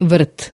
vrt.